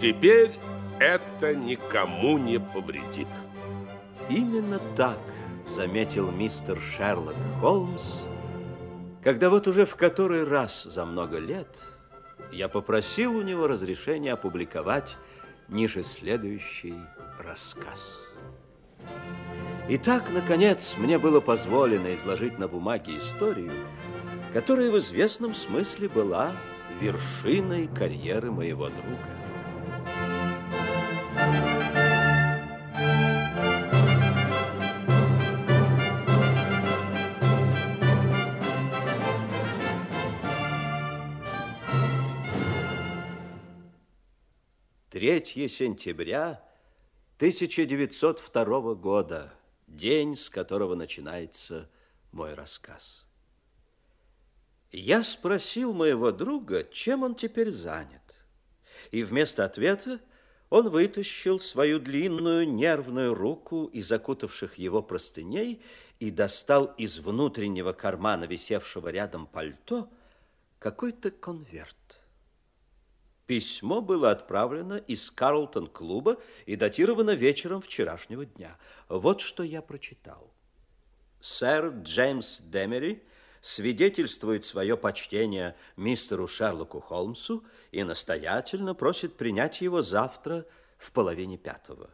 Теперь это никому не повредит. Именно так заметил мистер Шерлок Холмс, когда вот уже в который раз за много лет я попросил у него разрешения опубликовать ниже следующий рассказ. Итак, наконец, мне было позволено изложить на бумаге историю, которая в известном смысле была вершиной карьеры моего друга. Третье сентября 1902 года, день, с которого начинается мой рассказ. Я спросил моего друга, чем он теперь занят, и вместо ответа он вытащил свою длинную нервную руку из закутавших его простыней и достал из внутреннего кармана, висевшего рядом пальто, какой-то конверт. Письмо было отправлено из Карлтон-клуба и датировано вечером вчерашнего дня. Вот что я прочитал. Сэр Джеймс Демери свидетельствует свое почтение мистеру Шерлоку Холмсу и настоятельно просит принять его завтра в половине пятого.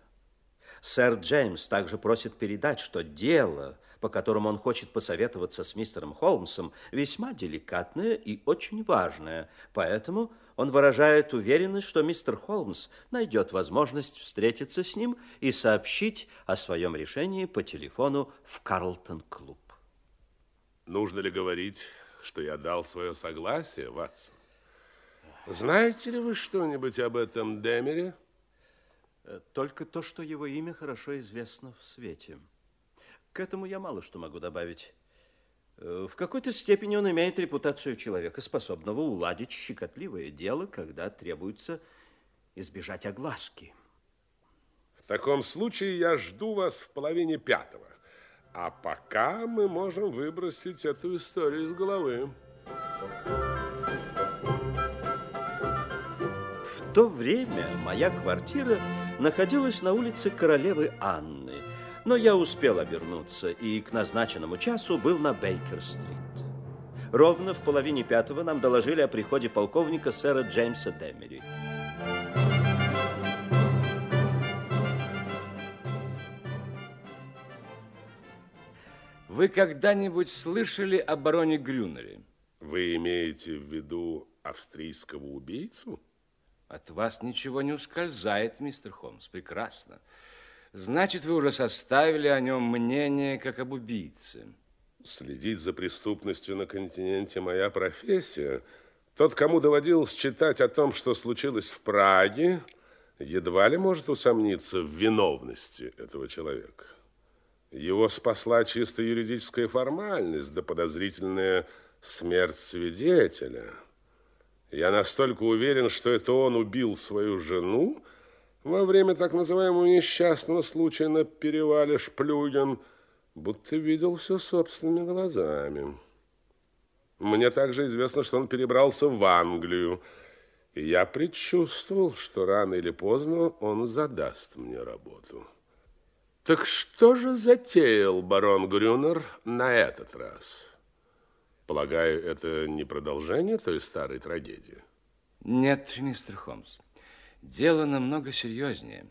Сэр Джеймс также просит передать, что дело, по которому он хочет посоветоваться с мистером Холмсом, весьма деликатное и очень важное, поэтому он выражает уверенность, что мистер Холмс найдет возможность встретиться с ним и сообщить о своем решении по телефону в Карлтон-клуб. Нужно ли говорить, что я дал свое согласие, Ватсон? Знаете ли вы что-нибудь об этом Демере? Э, только то, что его имя хорошо известно в свете. К этому я мало что могу добавить. Э, в какой-то степени он имеет репутацию человека, способного уладить щекотливое дело, когда требуется избежать огласки. В таком случае я жду вас в половине пятого. А пока мы можем выбросить эту историю из головы. В то время моя квартира находилась на улице Королевы Анны, но я успел обернуться и к назначенному часу был на Бейкер-стрит. Ровно в половине пятого нам доложили о приходе полковника сэра Джеймса Демери. Вы когда-нибудь слышали о бароне Грюнере? Вы имеете в виду австрийского убийцу? От вас ничего не ускользает, мистер Холмс. Прекрасно. Значит, вы уже составили о нем мнение, как об убийце. Следить за преступностью на континенте моя профессия. Тот, кому доводилось читать о том, что случилось в Праге, едва ли может усомниться в виновности этого человека. Его спасла чисто юридическая формальность, да подозрительная смерть свидетеля. Я настолько уверен, что это он убил свою жену во время так называемого несчастного случая на перевале Шплюген, будто видел все собственными глазами. Мне также известно, что он перебрался в Англию, и я предчувствовал, что рано или поздно он задаст мне работу. Так что же затеял барон Грюнер на этот раз? Полагаю, это не продолжение той старой трагедии? Нет, мистер Холмс. Дело намного серьезнее.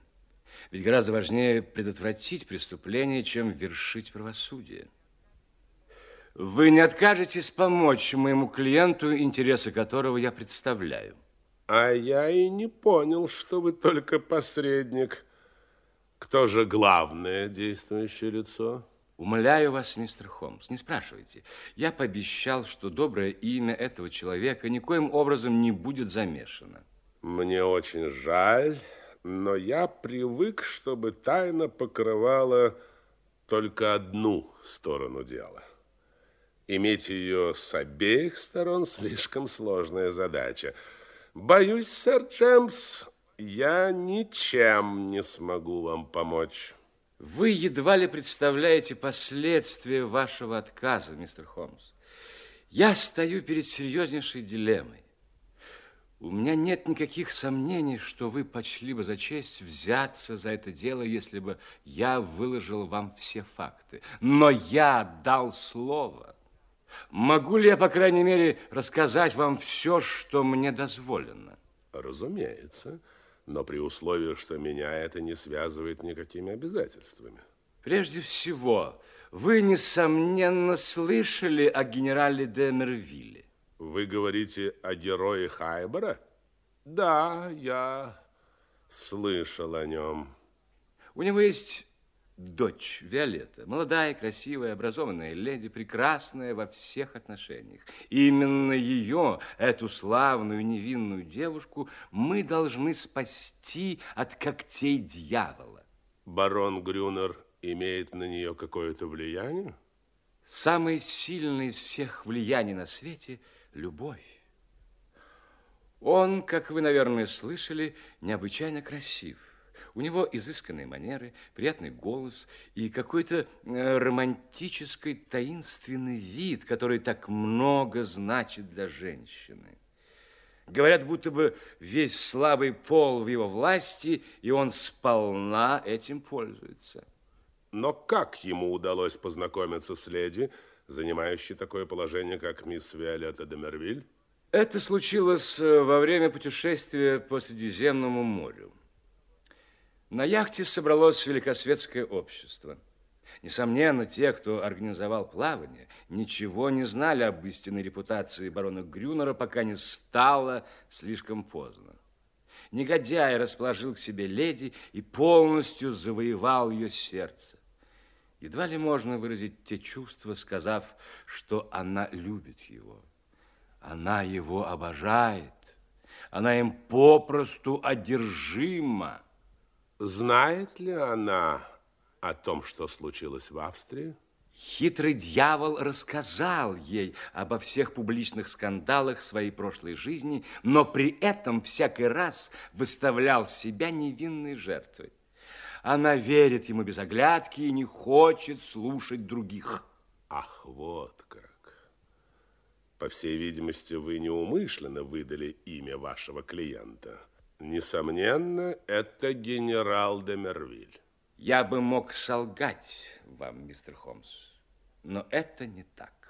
Ведь гораздо важнее предотвратить преступление, чем вершить правосудие. Вы не откажетесь помочь моему клиенту, интересы которого я представляю? А я и не понял, что вы только посредник. Кто же главное действующее лицо? Умоляю вас, мистер Холмс, не спрашивайте. Я пообещал, что доброе имя этого человека никоим образом не будет замешано. Мне очень жаль, но я привык, чтобы тайна покрывала только одну сторону дела. Иметь ее с обеих сторон слишком сложная задача. Боюсь, сэр Джемс, я ничем не смогу вам помочь. Вы едва ли представляете последствия вашего отказа, мистер Холмс. Я стою перед серьезнейшей дилеммой. У меня нет никаких сомнений, что вы почли бы за честь взяться за это дело, если бы я выложил вам все факты. Но я дал слово. Могу ли я, по крайней мере, рассказать вам все, что мне дозволено? Разумеется, но при условии, что меня это не связывает никакими обязательствами. Прежде всего, вы, несомненно, слышали о генерале де Мервилле. Вы говорите о герое Хайбера? Да, я слышал о нем. У него есть дочь Виолетта, молодая, красивая, образованная леди, прекрасная во всех отношениях. И именно ее, эту славную невинную девушку, мы должны спасти от когтей дьявола. Барон Грюнер имеет на нее какое-то влияние? Самое сильное из всех влияний на свете – любовь. Он, как вы, наверное, слышали, необычайно красив. У него изысканные манеры, приятный голос и какой-то э, романтический таинственный вид, который так много значит для женщины. Говорят, будто бы весь слабый пол в его власти, и он сполна этим пользуется. Но как ему удалось познакомиться с леди, занимающей такое положение, как мисс Виолетта де Мервиль? Это случилось э, во время путешествия по Средиземному морю. На яхте собралось великосветское общество. Несомненно, те, кто организовал плавание, ничего не знали об истинной репутации барона Грюнера, пока не стало слишком поздно. Негодяй расположил к себе леди и полностью завоевал ее сердце. Едва ли можно выразить те чувства, сказав, что она любит его. Она его обожает. Она им попросту одержима. Знает ли она о том, что случилось в Австрии? Хитрый дьявол рассказал ей обо всех публичных скандалах своей прошлой жизни, но при этом всякий раз выставлял себя невинной жертвой. Она верит ему без оглядки и не хочет слушать других. Ах, вот как. По всей видимости, вы неумышленно выдали имя вашего клиента. Несомненно, это генерал де Мервиль. Я бы мог солгать вам, мистер Холмс, но это не так.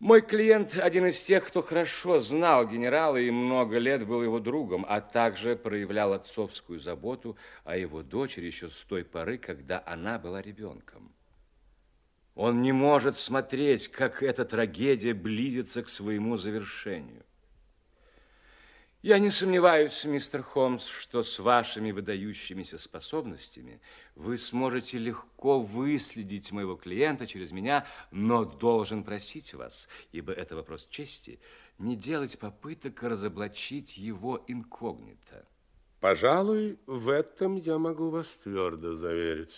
Мой клиент один из тех, кто хорошо знал генерала и много лет был его другом, а также проявлял отцовскую заботу о его дочери еще с той поры, когда она была ребенком. Он не может смотреть, как эта трагедия близится к своему завершению. Я не сомневаюсь, мистер Холмс, что с вашими выдающимися способностями вы сможете легко выследить моего клиента через меня, но должен просить вас, ибо это вопрос чести, не делать попыток разоблачить его инкогнито. Пожалуй, в этом я могу вас твердо заверить.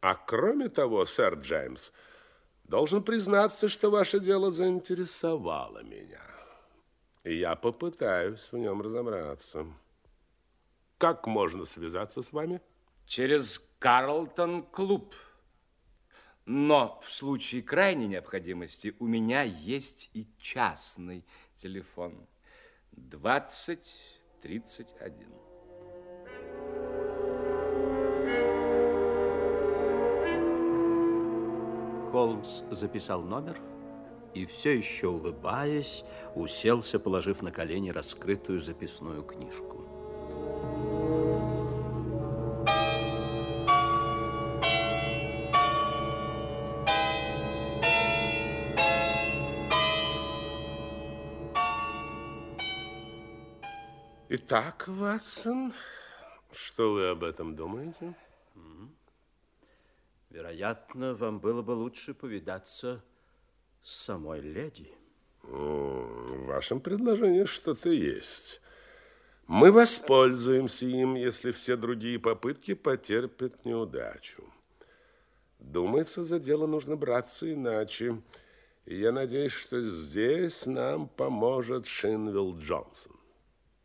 А кроме того, сэр Джеймс, должен признаться, что ваше дело заинтересовало меня и я попытаюсь в нем разобраться. Как можно связаться с вами? Через Карлтон-клуб. Но в случае крайней необходимости у меня есть и частный телефон. 2031. Холмс записал номер и все еще улыбаясь, уселся, положив на колени раскрытую записную книжку. Итак, Ватсон, что вы об этом думаете? Вероятно, вам было бы лучше повидаться с самой леди. В вашем предложении что-то есть. Мы воспользуемся им, если все другие попытки потерпят неудачу. Думается, за дело нужно браться иначе. И я надеюсь, что здесь нам поможет Шинвилл Джонсон.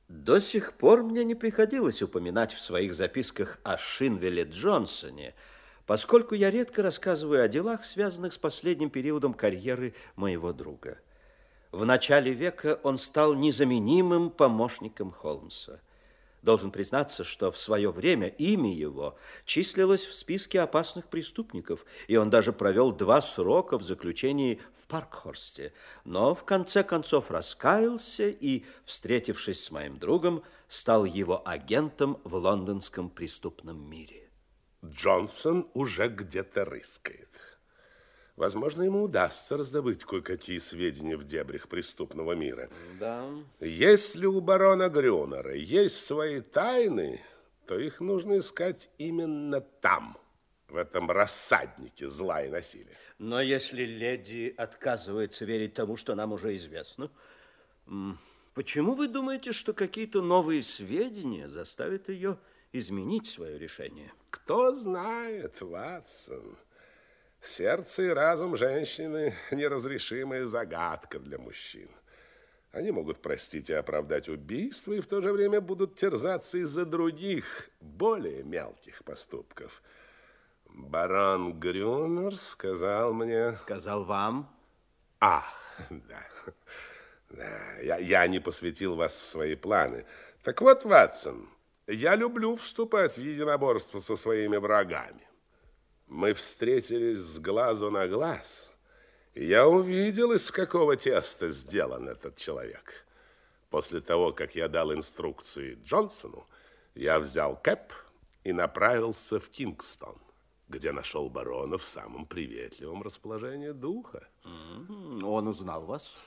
До сих пор мне не приходилось упоминать в своих записках о Шинвеле Джонсоне, поскольку я редко рассказываю о делах, связанных с последним периодом карьеры моего друга. В начале века он стал незаменимым помощником Холмса – Должен признаться, что в свое время имя его числилось в списке опасных преступников, и он даже провел два срока в заключении в Паркхорсте, но в конце концов раскаялся и, встретившись с моим другом, стал его агентом в лондонском преступном мире. Джонсон уже где-то рыскает. Возможно, ему удастся раздобыть кое-какие сведения в дебрях преступного мира. Да. Если у барона Грюнера есть свои тайны, то их нужно искать именно там, в этом рассаднике зла и насилия. Но если леди отказывается верить тому, что нам уже известно, почему вы думаете, что какие-то новые сведения заставят ее изменить свое решение? Кто знает, Ватсон. Сердце и разум женщины – неразрешимая загадка для мужчин. Они могут простить и оправдать убийство, и в то же время будут терзаться из-за других, более мелких поступков. Барон Грюнер сказал мне... Сказал вам? А, да. да я, я не посвятил вас в свои планы. Так вот, Ватсон, я люблю вступать в единоборство со своими врагами. Мы встретились с глазу на глаз, я увидел, из какого теста сделан этот человек. После того, как я дал инструкции Джонсону, я взял кэп и направился в Кингстон, где нашел барона в самом приветливом расположении духа. Он узнал вас?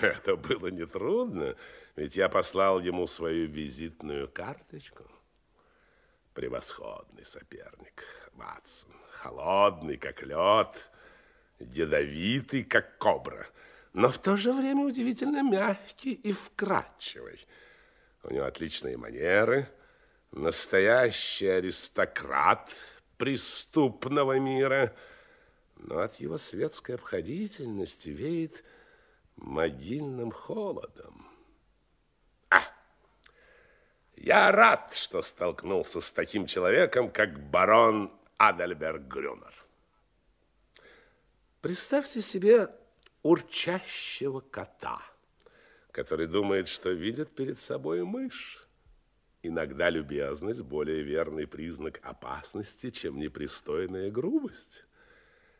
Это было нетрудно, ведь я послал ему свою визитную карточку. Превосходный соперник, Ватсон холодный, как лед, ядовитый, как кобра, но в то же время удивительно мягкий и вкрадчивый. У него отличные манеры, настоящий аристократ преступного мира, но от его светской обходительности веет могильным холодом. А! Я рад, что столкнулся с таким человеком, как барон Адальберг Грюнер. Представьте себе урчащего кота, который думает, что видит перед собой мышь. Иногда любезность – более верный признак опасности, чем непристойная грубость.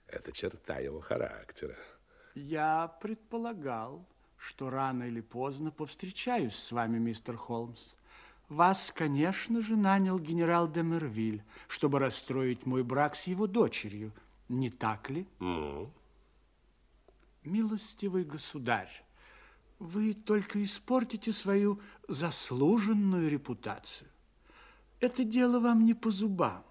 Это черта его характера. Я предполагал, что рано или поздно повстречаюсь с вами, мистер Холмс. Вас, конечно же, нанял генерал де Мервиль, чтобы расстроить мой брак с его дочерью. Не так ли? Ну? Милостивый государь, вы только испортите свою заслуженную репутацию. Это дело вам не по зубам.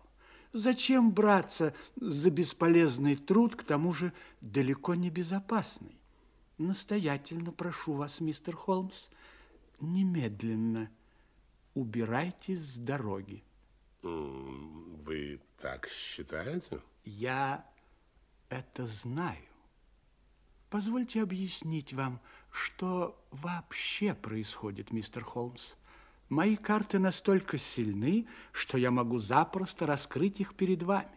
Зачем браться за бесполезный труд, к тому же далеко не безопасный? Настоятельно прошу вас, мистер Холмс, немедленно – убирайтесь с дороги. Вы так считаете? Я это знаю. Позвольте объяснить вам, что вообще происходит, мистер Холмс. Мои карты настолько сильны, что я могу запросто раскрыть их перед вами.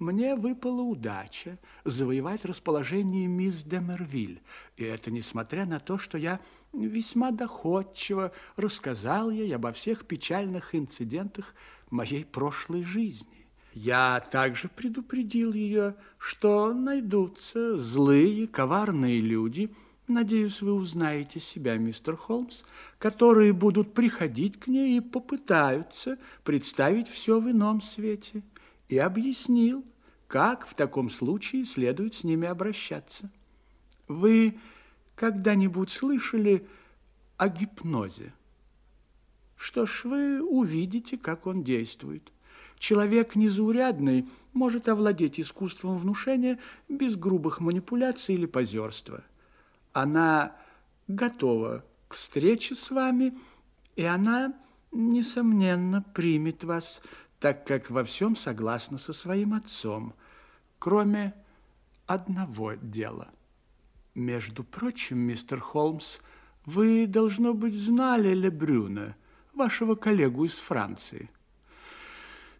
Мне выпала удача завоевать расположение мисс Демервиль, и это несмотря на то, что я весьма доходчиво рассказал ей обо всех печальных инцидентах моей прошлой жизни. Я также предупредил ее, что найдутся злые, коварные люди, надеюсь, вы узнаете себя, мистер Холмс, которые будут приходить к ней и попытаются представить все в ином свете и объяснил, как в таком случае следует с ними обращаться. Вы когда-нибудь слышали о гипнозе? Что ж, вы увидите, как он действует. Человек незаурядный может овладеть искусством внушения без грубых манипуляций или позерства. Она готова к встрече с вами, и она, несомненно, примет вас так как во всем согласна со своим отцом, кроме одного дела. Между прочим, мистер Холмс, Вы, должно быть, знали Лебрюна, вашего коллегу из Франции.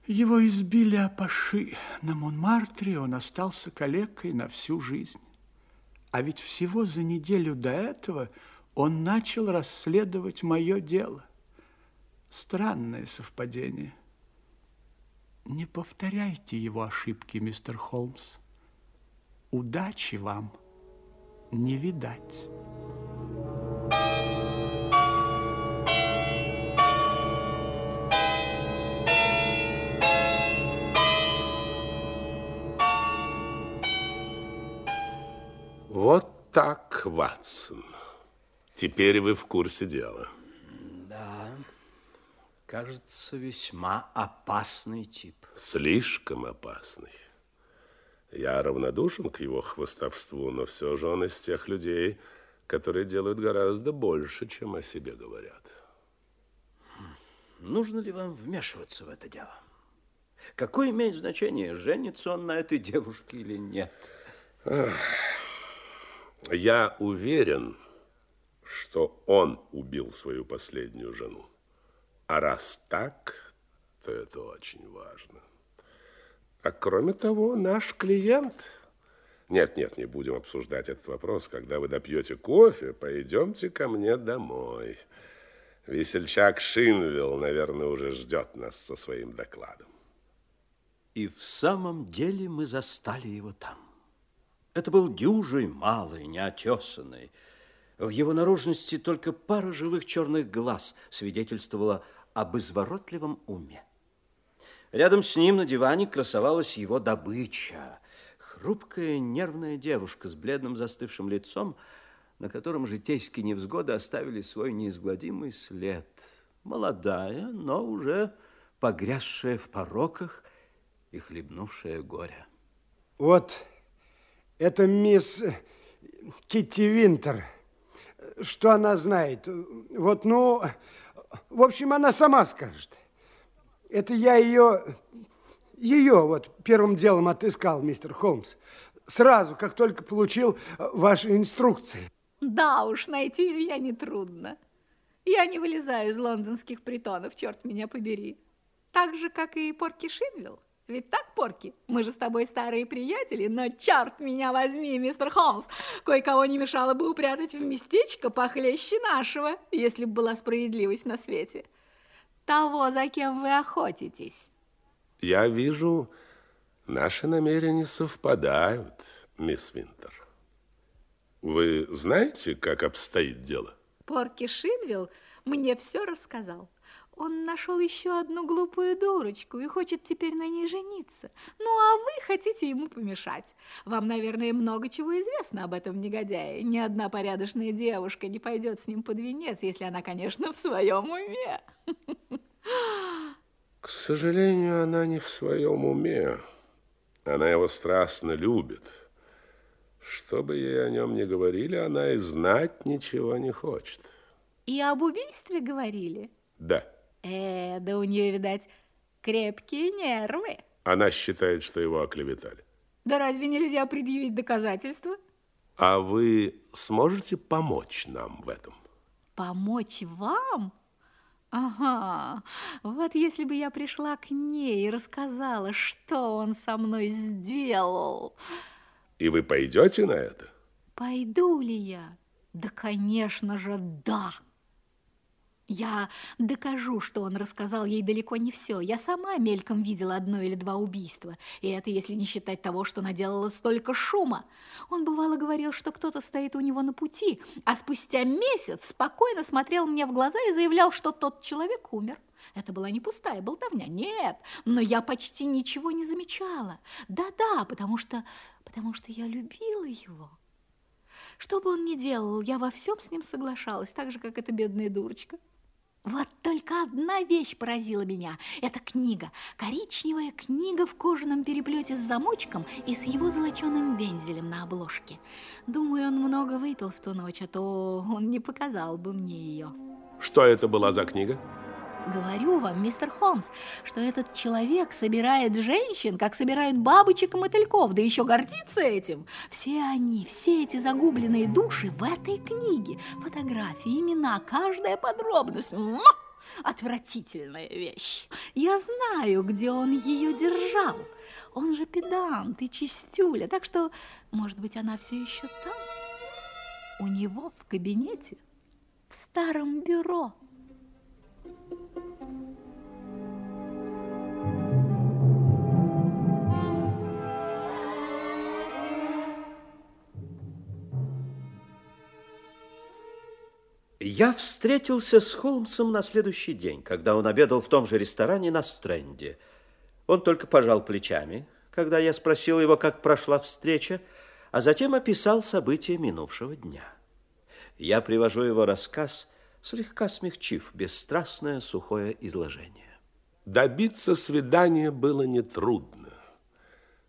Его избили апаши. На Монмартре он остался калекой на всю жизнь. А ведь всего за неделю до этого он начал расследовать мое дело. Странное совпадение. Не повторяйте его ошибки, мистер Холмс. Удачи вам не видать. Вот так, Ватсон. Теперь вы в курсе дела. Да, кажется, весьма опасный тип. Слишком опасный. Я равнодушен к его хвостовству, но все же он из тех людей, которые делают гораздо больше, чем о себе говорят. Нужно ли вам вмешиваться в это дело? Какое имеет значение, женится он на этой девушке или нет? Я уверен, что он убил свою последнюю жену. А раз так, то это очень важно. А кроме того, наш клиент... Нет, нет, не будем обсуждать этот вопрос. Когда вы допьете кофе, пойдемте ко мне домой. Весельчак Шинвилл, наверное, уже ждет нас со своим докладом. И в самом деле мы застали его там. Это был дюжий, малый, неотесанный. В его наружности только пара живых черных глаз свидетельствовала об изворотливом уме. Рядом с ним на диване красовалась его добыча. Хрупкая нервная девушка с бледным застывшим лицом, на котором житейские невзгоды оставили свой неизгладимый след. Молодая, но уже погрязшая в пороках и хлебнувшая горе. Вот это мисс Китти Винтер. Что она знает? Вот, ну, в общем, она сама скажет. Это я ее, ее вот первым делом отыскал, мистер Холмс. Сразу, как только получил ваши инструкции. Да уж, найти меня нетрудно. Я не вылезаю из лондонских притонов, черт меня побери. Так же, как и Порки Шинвилл. Ведь так, Порки? Мы же с тобой старые приятели, но черт меня возьми, мистер Холмс, кое-кого не мешало бы упрятать в местечко похлеще нашего, если бы была справедливость на свете. Того, за кем вы охотитесь. Я вижу, наши намерения совпадают, мисс Винтер. Вы знаете, как обстоит дело? Порки Шинвилл мне все рассказал. Он нашел еще одну глупую дурочку и хочет теперь на ней жениться. Ну, а вы хотите ему помешать. Вам, наверное, много чего известно об этом негодяе. Ни одна порядочная девушка не пойдет с ним под венец, если она, конечно, в своем уме. К сожалению, она не в своем уме. Она его страстно любит. Что бы ей о нем ни говорили, она и знать ничего не хочет. И об убийстве говорили? Да. Э, да у нее, видать, крепкие нервы. Она считает, что его оклеветали. Да разве нельзя предъявить доказательства? А вы сможете помочь нам в этом? Помочь вам? Ага, вот если бы я пришла к ней и рассказала, что он со мной сделал. И вы пойдете на это? Пойду ли я? Да, конечно же, да. Я докажу, что он рассказал ей далеко не все. Я сама мельком видела одно или два убийства. И это если не считать того, что наделала столько шума. Он бывало говорил, что кто-то стоит у него на пути, а спустя месяц спокойно смотрел мне в глаза и заявлял, что тот человек умер. Это была не пустая болтовня, нет, но я почти ничего не замечала. Да-да, потому что, потому что я любила его. Что бы он ни делал, я во всем с ним соглашалась, так же, как эта бедная дурочка. Вот только одна вещь поразила меня. Это книга. Коричневая книга в кожаном переплете с замочком и с его золоченым вензелем на обложке. Думаю, он много выпил в ту ночь, а то он не показал бы мне ее. Что это была за книга? Говорю вам, мистер Холмс, что этот человек собирает женщин, как собирают бабочек и мотыльков, да еще гордится этим. Все они, все эти загубленные души в этой книге. Фотографии, имена, каждая подробность. Отвратительная вещь. Я знаю, где он ее держал. Он же педант и чистюля, так что, может быть, она все еще там, у него в кабинете, в старом бюро. Я встретился с Холмсом на следующий день, когда он обедал в том же ресторане на Стрэнде. Он только пожал плечами, когда я спросил его, как прошла встреча, а затем описал события минувшего дня. Я привожу его рассказ, слегка смягчив бесстрастное сухое изложение. Добиться свидания было нетрудно.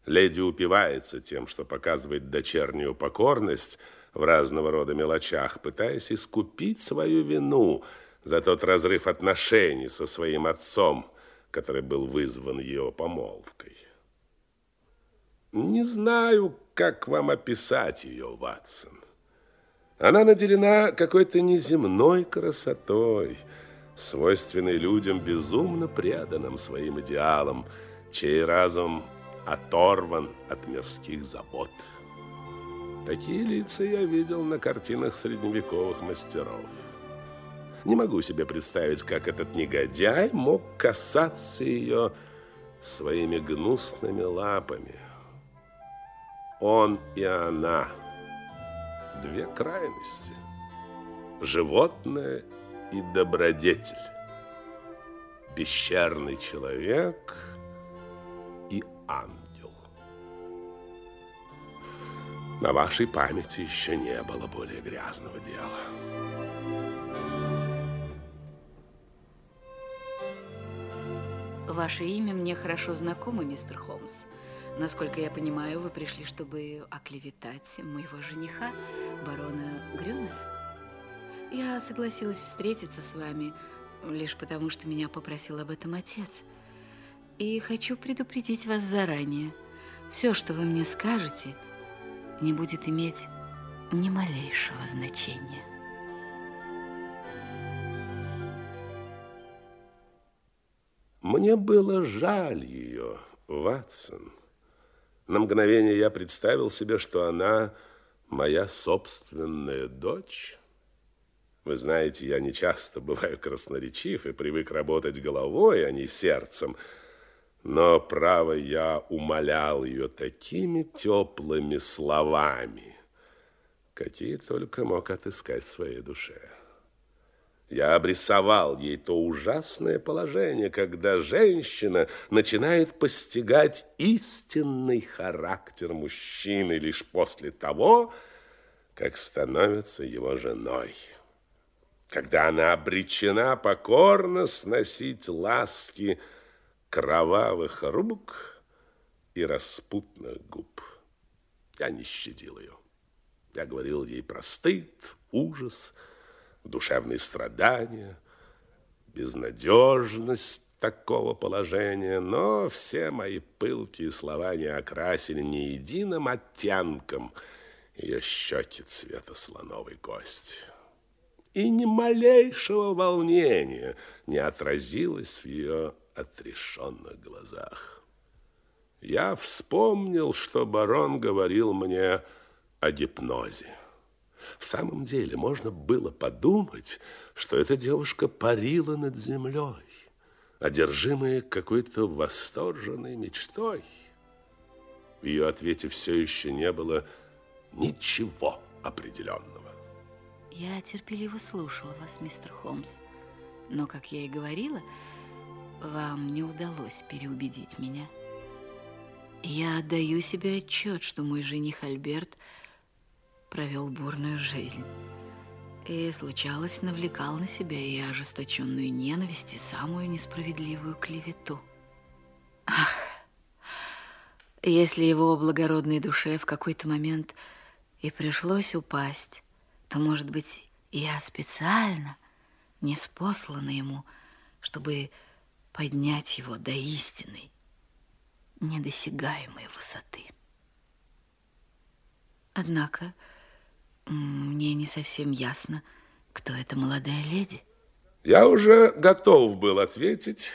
Леди упивается тем, что показывает дочернюю покорность – в разного рода мелочах, пытаясь искупить свою вину за тот разрыв отношений со своим отцом, который был вызван ее помолвкой. Не знаю, как вам описать ее, Ватсон. Она наделена какой-то неземной красотой, свойственной людям, безумно преданным своим идеалам, чей разум оторван от мирских забот. Такие лица я видел на картинах средневековых мастеров. Не могу себе представить, как этот негодяй мог касаться ее своими гнусными лапами. Он и она. Две крайности. Животное и добродетель. Пещерный человек и ангел. На вашей памяти еще не было более грязного дела. Ваше имя мне хорошо знакомо, мистер Холмс. Насколько я понимаю, вы пришли, чтобы оклеветать моего жениха, барона Грюнера. Я согласилась встретиться с вами лишь потому, что меня попросил об этом отец. И хочу предупредить вас заранее. Все, что вы мне скажете, не будет иметь ни малейшего значения. Мне было жаль ее, Ватсон. На мгновение я представил себе, что она моя собственная дочь. Вы знаете, я не часто бываю красноречив и привык работать головой, а не сердцем. Но, право, я умолял ее такими теплыми словами, какие только мог отыскать в своей душе. Я обрисовал ей то ужасное положение, когда женщина начинает постигать истинный характер мужчины лишь после того, как становится его женой. Когда она обречена покорно сносить ласки, кровавых рук и распутных губ. Я не щадил ее. Я говорил ей про стыд, ужас, душевные страдания, безнадежность такого положения, но все мои пылкие слова не окрасили ни единым оттенком ее щеки цвета слоновой кости. И ни малейшего волнения не отразилось в ее отрешенных глазах. Я вспомнил, что барон говорил мне о гипнозе. В самом деле, можно было подумать, что эта девушка парила над землей, одержимая какой-то восторженной мечтой. В ее ответе все еще не было ничего определенного. Я терпеливо слушала вас, мистер Холмс. Но, как я и говорила, вам не удалось переубедить меня. Я отдаю себе отчет, что мой жених Альберт провел бурную жизнь. И, случалось, навлекал на себя и ожесточенную ненависть, и самую несправедливую клевету. Ах, если его благородной душе в какой-то момент и пришлось упасть, то, может быть, я специально, не спослана ему, чтобы поднять его до истины недосягаемой высоты. Однако мне не совсем ясно, кто эта молодая леди. Я уже готов был ответить,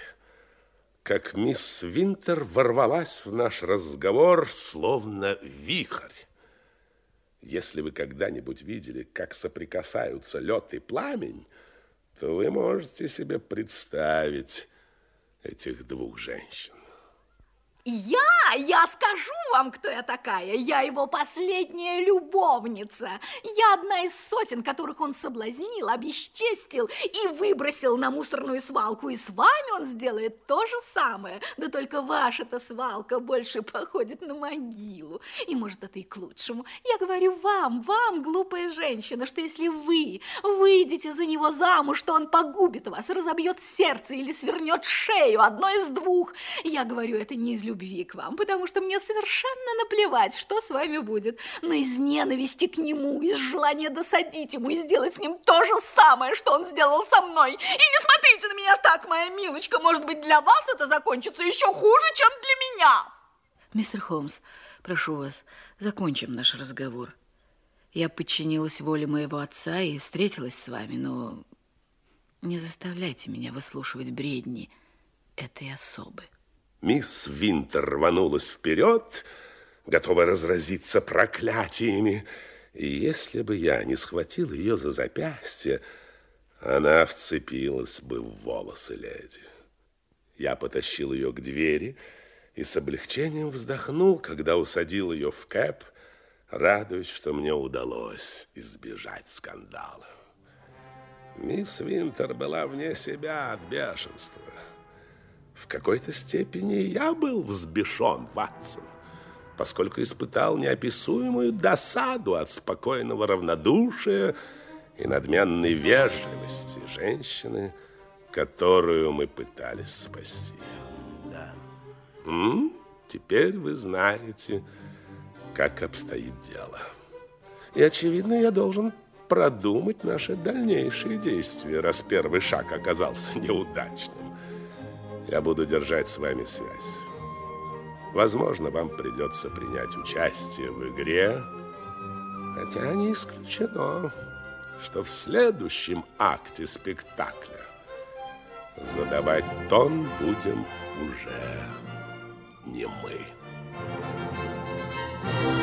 как мисс Винтер ворвалась в наш разговор, словно вихрь. Если вы когда-нибудь видели, как соприкасаются лед и пламень, то вы можете себе представить этих двух женщин. Я? Я скажу вам, кто я такая. Я его последняя любовница. Я одна из сотен, которых он соблазнил, обесчестил и выбросил на мусорную свалку. И с вами он сделает то же самое. Да только ваша-то свалка больше походит на могилу. И может, это и к лучшему. Я говорю вам, вам, глупая женщина, что если вы выйдете за него замуж, то он погубит вас, разобьет сердце или свернет шею, одно из двух. Я говорю это не из к вам, потому что мне совершенно наплевать, что с вами будет, но из ненависти к нему, из желания досадить ему и сделать с ним то же самое, что он сделал со мной. И не смотрите на меня так, моя милочка, может быть, для вас это закончится еще хуже, чем для меня. Мистер Холмс, прошу вас, закончим наш разговор. Я подчинилась воле моего отца и встретилась с вами, но не заставляйте меня выслушивать бредни этой особы. Мисс Винтер рванулась вперед, готовая разразиться проклятиями. И если бы я не схватил ее за запястье, она вцепилась бы в волосы леди. Я потащил ее к двери и с облегчением вздохнул, когда усадил ее в кэп, радуясь, что мне удалось избежать скандала. Мисс Винтер была вне себя от бешенства. В какой-то степени я был взбешен, Ватсон, поскольку испытал неописуемую досаду от спокойного равнодушия и надменной вежливости женщины, которую мы пытались спасти. Да. М? Теперь вы знаете, как обстоит дело. И, очевидно, я должен продумать наши дальнейшие действия, раз первый шаг оказался неудачным. Я буду держать с вами связь. Возможно, вам придется принять участие в игре, хотя не исключено, что в следующем акте спектакля задавать тон будем уже не мы. Thank you.